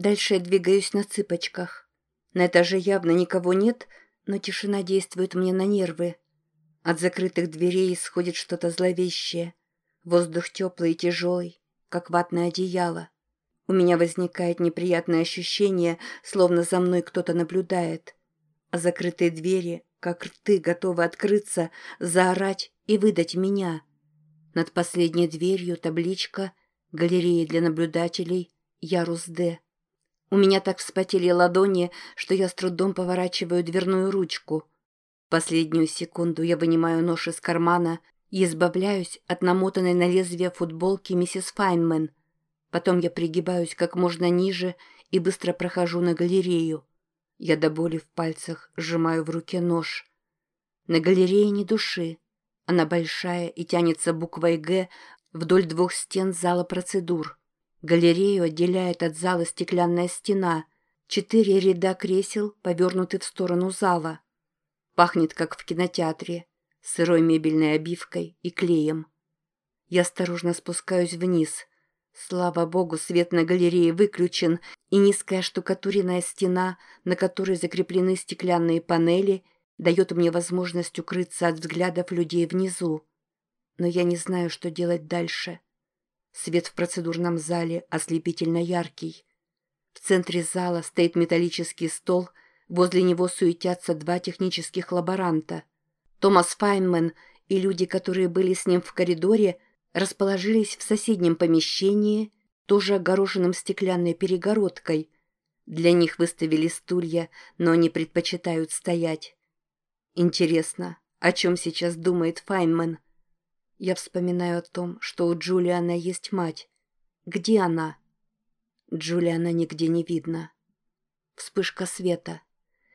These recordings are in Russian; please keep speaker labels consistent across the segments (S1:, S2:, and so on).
S1: Дальше я двигаюсь на цыпочках. На этаже явно никого нет, но тишина действует мне на нервы. От закрытых дверей исходит что-то зловещее. Воздух теплый и тяжелый, как ватное одеяло. У меня возникает неприятное ощущение, словно за мной кто-то наблюдает. А закрытые двери, как рты, готовы открыться, заорать и выдать меня. Над последней дверью табличка «Галерея для наблюдателей. Ярус Д». У меня так вспотели ладони, что я с трудом поворачиваю дверную ручку. Последнюю секунду я вынимаю нож из кармана и избавляюсь от намотанной на лезвие футболки миссис Файнман. Потом я пригибаюсь как можно ниже и быстро прохожу на галерею. Я до боли в пальцах сжимаю в руке нож. На галерее ни души. Она большая и тянется буквой «Г» вдоль двух стен зала процедур. Галерею отделяет от зала стеклянная стена. Четыре ряда кресел повернуты в сторону зала. Пахнет, как в кинотеатре, сырой мебельной обивкой и клеем. Я осторожно спускаюсь вниз. Слава богу, свет на галерее выключен, и низкая штукатуренная стена, на которой закреплены стеклянные панели, дает мне возможность укрыться от взглядов людей внизу. Но я не знаю, что делать дальше. Свет в процедурном зале ослепительно яркий. В центре зала стоит металлический стол, возле него суетятся два технических лаборанта. Томас Файнман и люди, которые были с ним в коридоре, расположились в соседнем помещении, тоже огороженном стеклянной перегородкой. Для них выставили стулья, но они предпочитают стоять. Интересно, о чем сейчас думает Файнман? Я вспоминаю о том, что у Джулиана есть мать. Где она? Джулиана нигде не видно. Вспышка света.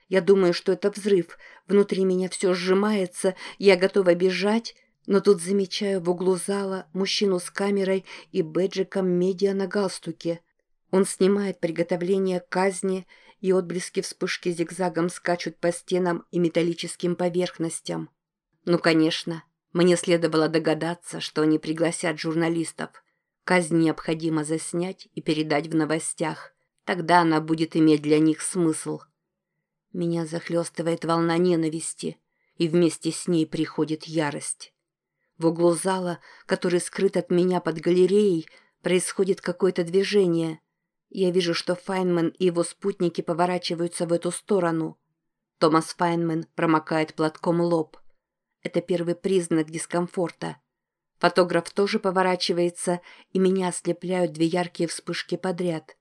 S1: Я думаю, что это взрыв. Внутри меня все сжимается, я готова бежать, но тут замечаю в углу зала мужчину с камерой и бэджиком медиа на галстуке. Он снимает приготовление к казни, и отблески вспышки зигзагом скачут по стенам и металлическим поверхностям. Ну, конечно, мне следовало догадаться, что они пригласят журналистов. Казнь необходимо заснять и передать в новостях. Тогда она будет иметь для них смысл. Меня захлестывает волна ненависти, и вместе с ней приходит ярость. В углу зала, который скрыт от меня под галереей, происходит какое-то движение. Я вижу, что Файнман и его спутники поворачиваются в эту сторону. Томас Файнман промокает платком лоб. Это первый признак дискомфорта. Фотограф тоже поворачивается, и меня ослепляют две яркие вспышки подряд.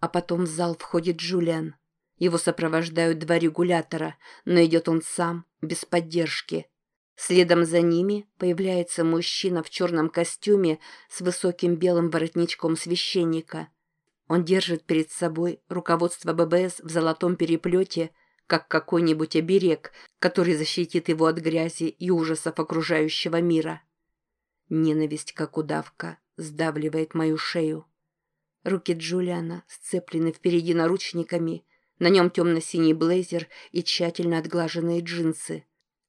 S1: А потом в зал входит Джулиан. Его сопровождают два регулятора, но идет он сам, без поддержки. Следом за ними появляется мужчина в черном костюме с высоким белым воротничком священника. Он держит перед собой руководство ББС в золотом переплете – как какой-нибудь оберег, который защитит его от грязи и ужасов окружающего мира. Ненависть, как удавка, сдавливает мою шею. Руки Джулиана сцеплены впереди наручниками, на нем темно-синий блейзер и тщательно отглаженные джинсы.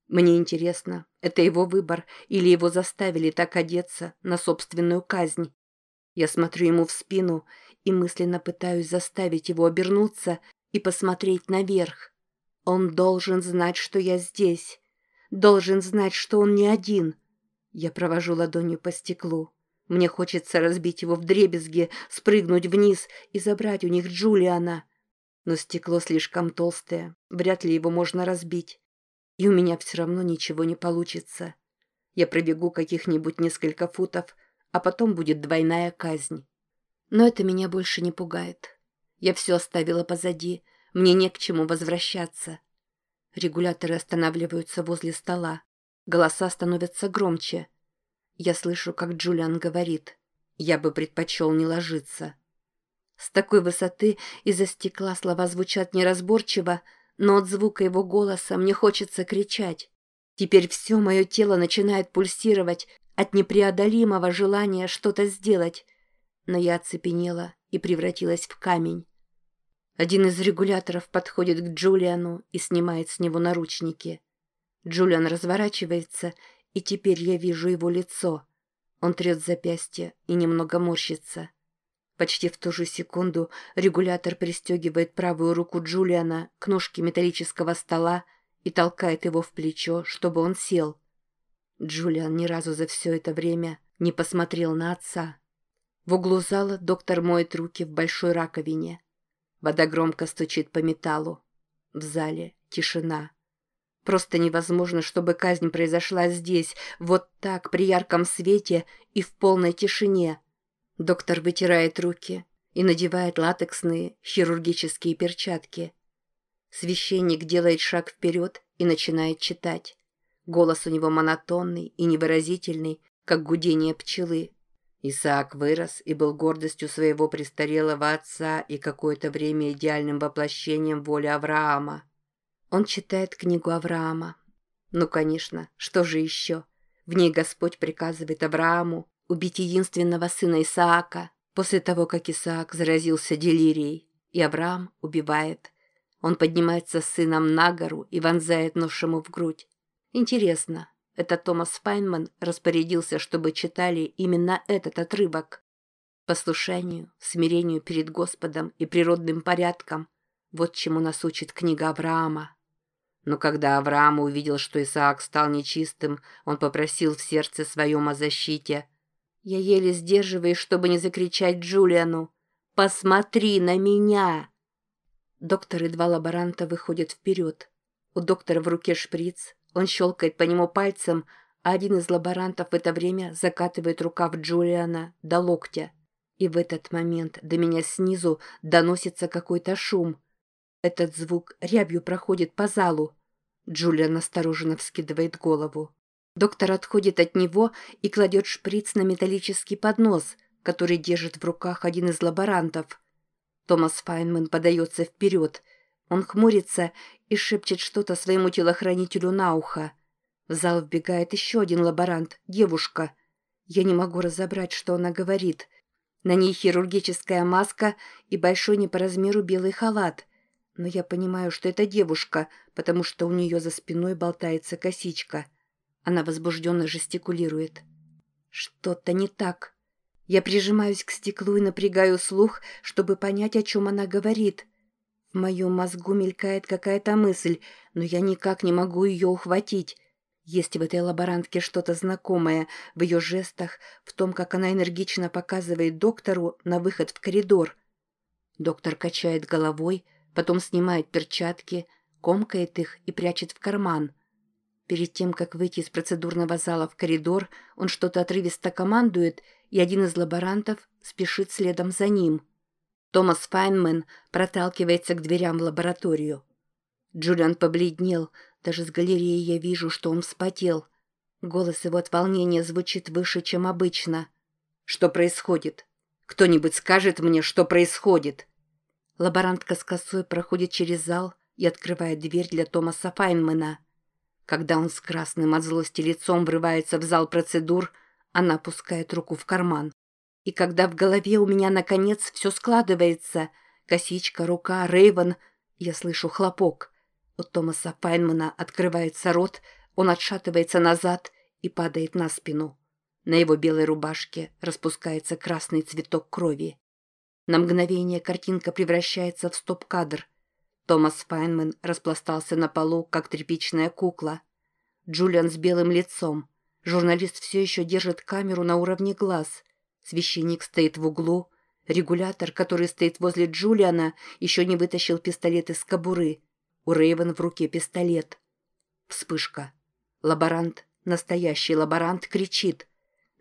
S1: Мне интересно, это его выбор или его заставили так одеться на собственную казнь. Я смотрю ему в спину и мысленно пытаюсь заставить его обернуться и посмотреть наверх. Он должен знать, что я здесь. Должен знать, что он не один. Я провожу ладонью по стеклу. Мне хочется разбить его в дребезги, спрыгнуть вниз и забрать у них Джулиана. Но стекло слишком толстое, вряд ли его можно разбить. И у меня все равно ничего не получится. Я пробегу каких-нибудь несколько футов, а потом будет двойная казнь. Но это меня больше не пугает. Я все оставила позади, мне не к чему возвращаться. Регуляторы останавливаются возле стола. Голоса становятся громче. Я слышу, как Джулиан говорит. Я бы предпочел не ложиться. С такой высоты из-за стекла слова звучат неразборчиво, но от звука его голоса мне хочется кричать. Теперь все мое тело начинает пульсировать от непреодолимого желания что-то сделать. Но я оцепенела и превратилась в камень. Один из регуляторов подходит к Джулиану и снимает с него наручники. Джулиан разворачивается, и теперь я вижу его лицо. Он трет запястье и немного морщится. Почти в ту же секунду регулятор пристегивает правую руку Джулиана к ножке металлического стола и толкает его в плечо, чтобы он сел. Джулиан ни разу за все это время не посмотрел на отца. В углу зала доктор моет руки в большой раковине. Вода громко стучит по металлу. В зале тишина. Просто невозможно, чтобы казнь произошла здесь, вот так, при ярком свете и в полной тишине. Доктор вытирает руки и надевает латексные хирургические перчатки. Священник делает шаг вперед и начинает читать. Голос у него монотонный и невыразительный, как гудение пчелы. Исаак вырос и был гордостью своего престарелого отца и какое-то время идеальным воплощением воли Авраама. Он читает книгу Авраама. Ну, конечно, что же еще? В ней Господь приказывает Аврааму убить единственного сына Исаака после того, как Исаак заразился делирией, и Авраам убивает. Он поднимается с сыном на гору и вонзает нож ему в грудь. Интересно, это Томас Файнман распорядился, чтобы читали именно этот отрывок. Послушанию, смирению перед Господом и природным порядком – вот чему нас учит книга Авраама. Но когда Авраам увидел, что Исаак стал нечистым, он попросил в сердце своем о защите. Я еле сдерживаюсь, чтобы не закричать Джулиану «Посмотри на меня!». Доктор и два лаборанта выходят вперед. У доктора в руке шприц, он щелкает по нему пальцем, а один из лаборантов в это время закатывает рукав Джулиана до локтя. И в этот момент до меня снизу доносится какой-то шум. Этот звук рябью проходит по залу. Джулиан осторожно вскидывает голову. Доктор отходит от него и кладет шприц на металлический поднос, который держит в руках один из лаборантов. Томас Файнман подается вперед. Он хмурится и шепчет что-то своему телохранителю на ухо. В зал вбегает еще один лаборант, девушка. Я не могу разобрать, что она говорит. На ней хирургическая маска и большой не по размеру белый халат. Но я понимаю, что это девушка, потому что у нее за спиной болтается косичка. Она возбужденно жестикулирует. Что-то не так. Я прижимаюсь к стеклу и напрягаю слух, чтобы понять, о чем она говорит. В моем мозгу мелькает какая-то мысль, но я никак не могу ее ухватить. Есть в этой лаборантке что-то знакомое в ее жестах, в том, как она энергично показывает доктору на выход в коридор. Доктор качает головой, потом снимает перчатки, комкает их и прячет в карман. Перед тем, как выйти из процедурного зала в коридор, он что-то отрывисто командует, и один из лаборантов спешит следом за ним. Томас Файнман проталкивается к дверям в лабораторию. Джулиан побледнел, даже с галереи я вижу, что он вспотел. Голос его от волнения звучит выше, чем обычно. «Что происходит? Кто-нибудь скажет мне, что происходит?» Лаборантка с косой проходит через зал и открывает дверь для Томаса Файнмана. Когда он с красным от злости лицом врывается в зал процедур, она опускает руку в карман. И когда в голове у меня наконец все складывается, косичка, рука, Рейвен, я слышу хлопок. У Томаса Пайнмана открывается рот, он отшатывается назад и падает на спину. На его белой рубашке распускается красный цветок крови. На мгновение картинка превращается в стоп-кадр. Томас Файнман распластался на полу, как тряпичная кукла. Джулиан с белым лицом. Журналист все еще держит камеру на уровне глаз. Священник стоит в углу. Регулятор, который стоит возле Джулиана, еще не вытащил пистолет из кобуры. У Рейвен в руке пистолет. Вспышка. Лаборант, настоящий лаборант, кричит.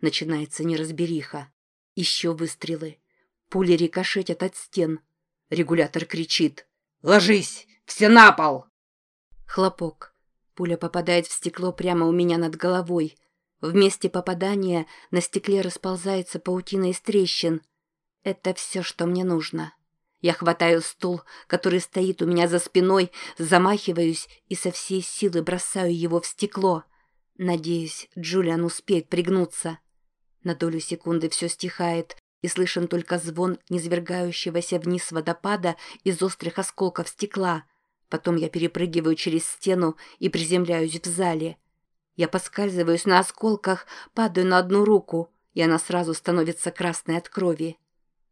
S1: Начинается неразбериха. Еще выстрелы. Пули рикошетят от стен. Регулятор кричит. «Ложись! Все на пол!» Хлопок. Пуля попадает в стекло прямо у меня над головой. В месте попадания на стекле расползается паутина из трещин. Это все, что мне нужно. Я хватаю стул, который стоит у меня за спиной, замахиваюсь и со всей силы бросаю его в стекло. Надеюсь, Джулиан успеет пригнуться. На долю секунды все стихает, и слышен только звон низвергающегося вниз водопада из острых осколков стекла. Потом я перепрыгиваю через стену и приземляюсь в зале. Я поскальзываюсь на осколках, падаю на одну руку, и она сразу становится красной от крови.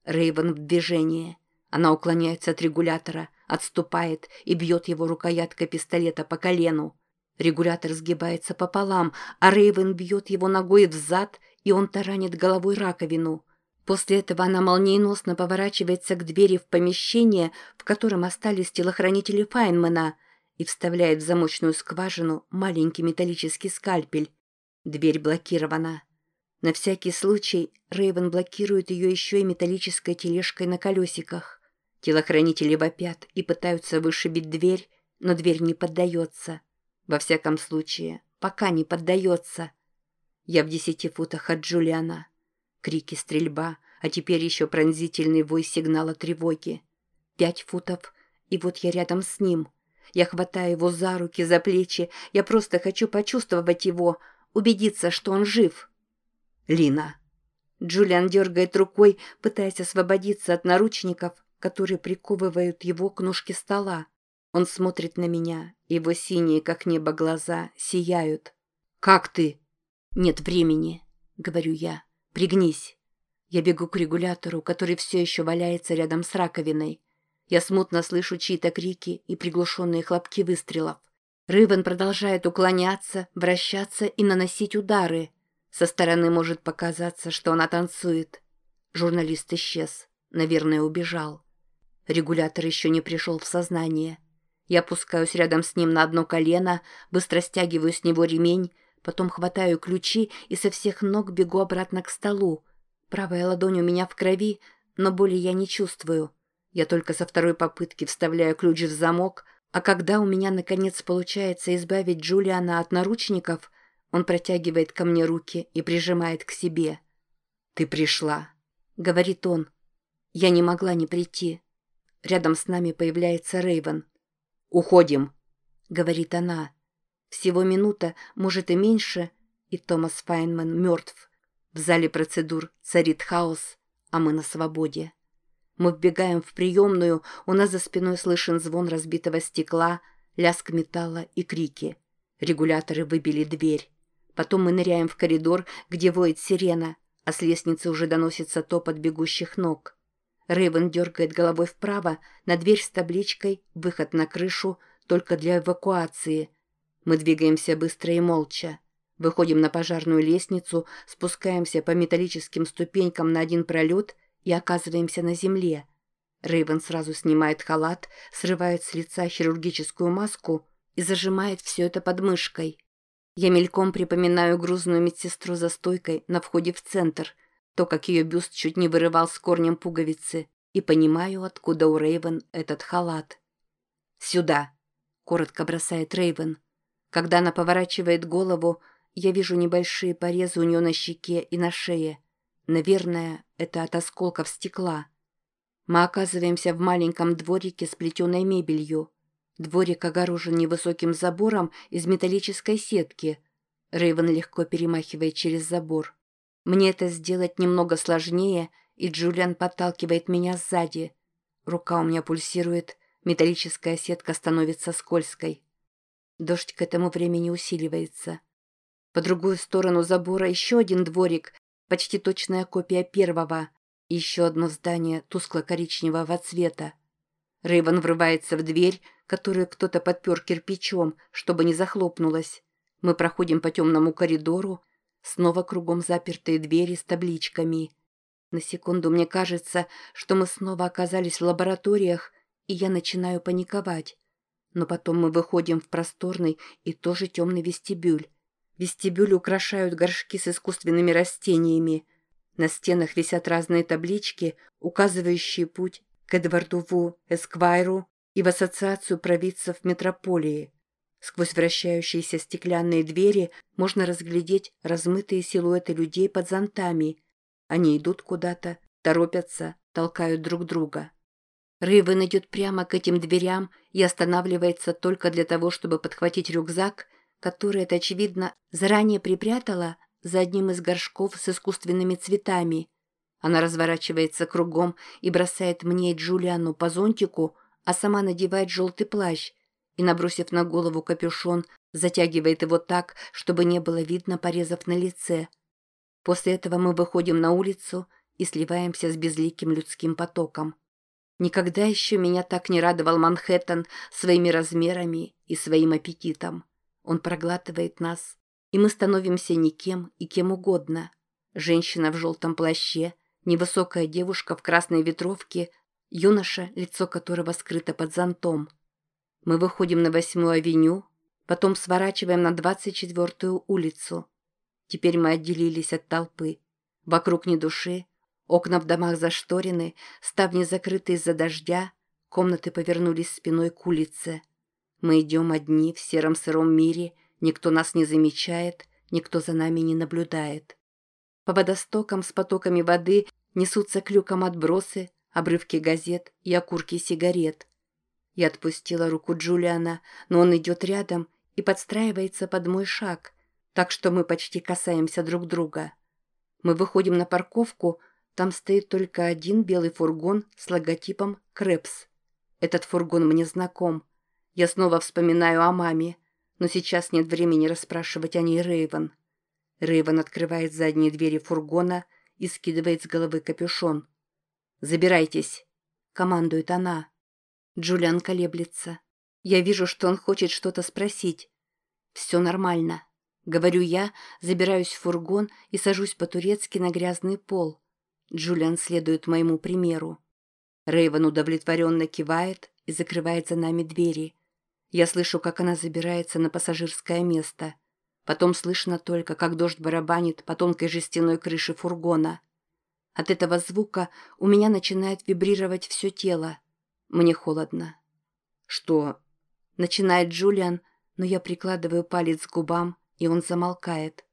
S1: Рейвен в движении. Она уклоняется от регулятора, отступает и бьет его рукояткой пистолета по колену. Регулятор сгибается пополам, а Рейвен бьет его ногой в зад, и он таранит головой раковину. После этого она молниеносно поворачивается к двери в помещение, в котором остались телохранители Файнмана, и вставляет в замочную скважину маленький металлический скальпель. Дверь блокирована. На всякий случай Рейвен блокирует ее еще и металлической тележкой на колесиках. Телохранители вопят и пытаются вышибить дверь, но дверь не поддается. Во всяком случае, пока не поддается. Я в десяти футах от Джулиана. Крики, стрельба, а теперь еще пронзительный вой сигнала тревоги. Пять футов, и вот я рядом с ним. Я хватаю его за руки, за плечи. Я просто хочу почувствовать его, убедиться, что он жив. Лина. Джулиан дергает рукой, пытаясь освободиться от наручников, которые приковывают его к ножке стола. Он смотрит на меня, его синие, как небо, глаза сияют. «Как ты?» «Нет времени», — говорю я. «Пригнись». Я бегу к регулятору, который все еще валяется рядом с раковиной. Я смутно слышу чьи-то крики и приглушенные хлопки выстрелов. Рывен продолжает уклоняться, вращаться и наносить удары. Со стороны может показаться, что она танцует. Журналист исчез. Наверное, убежал. Регулятор еще не пришел в сознание. Я опускаюсь рядом с ним на одно колено, быстро стягиваю с него ремень, потом хватаю ключи и со всех ног бегу обратно к столу. Правая ладонь у меня в крови, но боли я не чувствую. Я только со второй попытки вставляю ключ в замок, а когда у меня наконец получается избавить Джулиана от наручников, он протягивает ко мне руки и прижимает к себе. «Ты пришла», — говорит он. Я не могла не прийти. Рядом с нами появляется Рейвен. «Уходим», — говорит она. Всего минута, может и меньше, и Томас Файнман мертв. В зале процедур царит хаос, а мы на свободе. Мы вбегаем в приемную, у нас за спиной слышен звон разбитого стекла, лязг металла и крики. Регуляторы выбили дверь. Потом мы ныряем в коридор, где воет сирена, а с лестницы уже доносится топот бегущих ног. Рейвен дергает головой вправо на дверь с табличкой «Выход на крышу только для эвакуации». Мы двигаемся быстро и молча. Выходим на пожарную лестницу, спускаемся по металлическим ступенькам на один пролет и оказываемся на земле. Рейвен сразу снимает халат, срывает с лица хирургическую маску и зажимает все это под мышкой. Я мельком припоминаю грузную медсестру за стойкой на входе в центр, то, как ее бюст чуть не вырывал с корнем пуговицы, и понимаю, откуда у Рейвен этот халат. «Сюда!» — коротко бросает Рейвен. Когда она поворачивает голову, я вижу небольшие порезы у нее на щеке и на шее. Наверное, это от осколков стекла. Мы оказываемся в маленьком дворике с плетеной мебелью. Дворик огорожен невысоким забором из металлической сетки. Рейвен легко перемахивает через забор. Мне это сделать немного сложнее, и Джулиан подталкивает меня сзади. Рука у меня пульсирует, металлическая сетка становится скользкой. Дождь к этому времени усиливается. По другую сторону забора еще один дворик, почти точная копия первого, и еще одно здание тускло-коричневого цвета. Рейвен врывается в дверь, которую кто-то подпер кирпичом, чтобы не захлопнулась. Мы проходим по темному коридору, снова кругом запертые двери с табличками. На секунду мне кажется, что мы снова оказались в лабораториях, и я начинаю паниковать. Но потом мы выходим в просторный и тоже темный вестибюль. Вестибюль украшают горшки с искусственными растениями. На стенах висят разные таблички, указывающие путь к Эдварду Ву Эсквайру и в ассоциацию провидцев метрополии. Сквозь вращающиеся стеклянные двери можно разглядеть размытые силуэты людей под зонтами. Они идут куда-то, торопятся, толкают друг друга. Рейвен идет прямо к этим дверям и останавливается только для того, чтобы подхватить рюкзак – который это, очевидно, заранее припрятала за одним из горшков с искусственными цветами. Она разворачивается кругом и бросает мне и Джулиану по зонтику, а сама надевает желтый плащ и, набросив на голову капюшон, затягивает его так, чтобы не было видно порезов на лице. После этого мы выходим на улицу, и сливаемся с безликим людским потоком. Никогда еще меня так не радовал Манхэттен своими размерами и своим аппетитом. Он проглатывает нас, и мы становимся никем и кем угодно. Женщина в желтом плаще, невысокая девушка в красной ветровке, юноша, лицо которого скрыто под зонтом. Мы выходим на восьмую авеню, потом сворачиваем на двадцать четвертую улицу. Теперь мы отделились от толпы. Вокруг ни души, окна в домах зашторены, ставни закрыты из-за дождя, комнаты повернулись спиной к улице. Мы идем одни в сером сыром мире, никто нас не замечает, никто за нами не наблюдает. По водостокам с потоками воды несутся клюком отбросы, обрывки газет и окурки сигарет. Я отпустила руку Джулиана, но он идет рядом и подстраивается под мой шаг, так что мы почти касаемся друг друга. Мы выходим на парковку, там стоит только один белый фургон с логотипом «Крэпс». Этот фургон мне знаком. Я снова вспоминаю о маме, но сейчас нет времени расспрашивать о ней Рейвен. Рейвен открывает задние двери фургона и скидывает с головы капюшон. «Забирайтесь», — командует она. Джулиан колеблется. Я вижу, что он хочет что-то спросить. «Все нормально», — говорю я, забираюсь в фургон и сажусь по-турецки на грязный пол. Джулиан следует моему примеру. Рейвен удовлетворенно кивает и закрывает за нами двери. Я слышу, как она забирается на пассажирское место. Потом слышно только, как дождь барабанит по тонкой жестяной крыше фургона. От этого звука у меня начинает вибрировать все тело. Мне холодно. «Что?» Начинает Джулиан, но я прикладываю палец к губам, и он замолкает.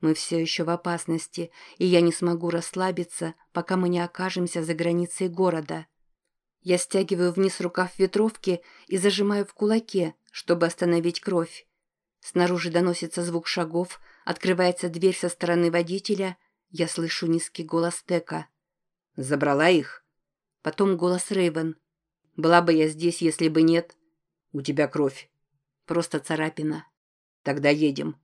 S1: Мы все еще в опасности, и я не смогу расслабиться, пока мы не окажемся за границей города. Я стягиваю вниз рукав ветровки и зажимаю в кулаке, чтобы остановить кровь. Снаружи доносится звук шагов, открывается дверь со стороны водителя, я слышу низкий голос Тека. «Забрала их?» Потом голос Рейвен. «Была бы я здесь, если бы нет». «У тебя кровь». «Просто царапина». «Тогда едем».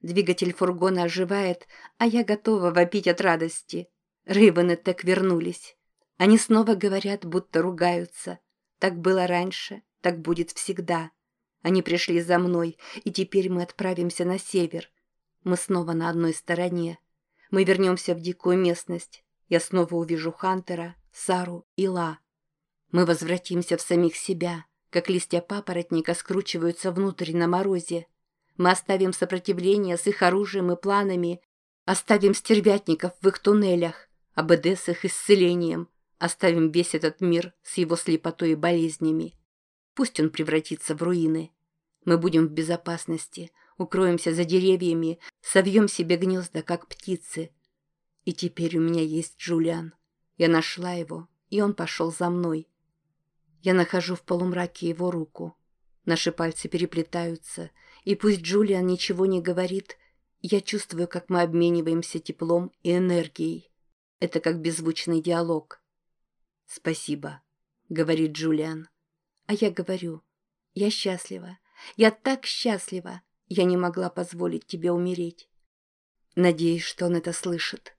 S1: Двигатель фургона оживает, а я готова вопить от радости. Рейвен и Тек вернулись. Они снова говорят, будто ругаются. Так было раньше, так будет всегда. Они пришли за мной, и теперь мы отправимся на север. Мы снова на одной стороне. Мы вернемся в дикую местность. Я снова увижу Хантера, Сару и Ла. Мы возвратимся в самих себя, как листья папоротника скручиваются внутрь на морозе. Мы оставим сопротивление с их оружием и планами, оставим стервятников в их туннелях, АБД с их исцелением, Оставим весь этот мир с его слепотой и болезнями. Пусть он превратится в руины. Мы будем в безопасности, укроемся за деревьями, совьем себе гнезда, как птицы. И теперь у меня есть Джулиан. Я нашла его, и он пошел за мной. Я нахожу в полумраке его руку. Наши пальцы переплетаются, и пусть Джулиан ничего не говорит, я чувствую, как мы обмениваемся теплом и энергией. Это как беззвучный диалог. «Спасибо», — говорит Джулиан. А я говорю, «Я счастлива. Я так счастлива. Я не могла позволить тебе умереть». Надеюсь, что он это слышит.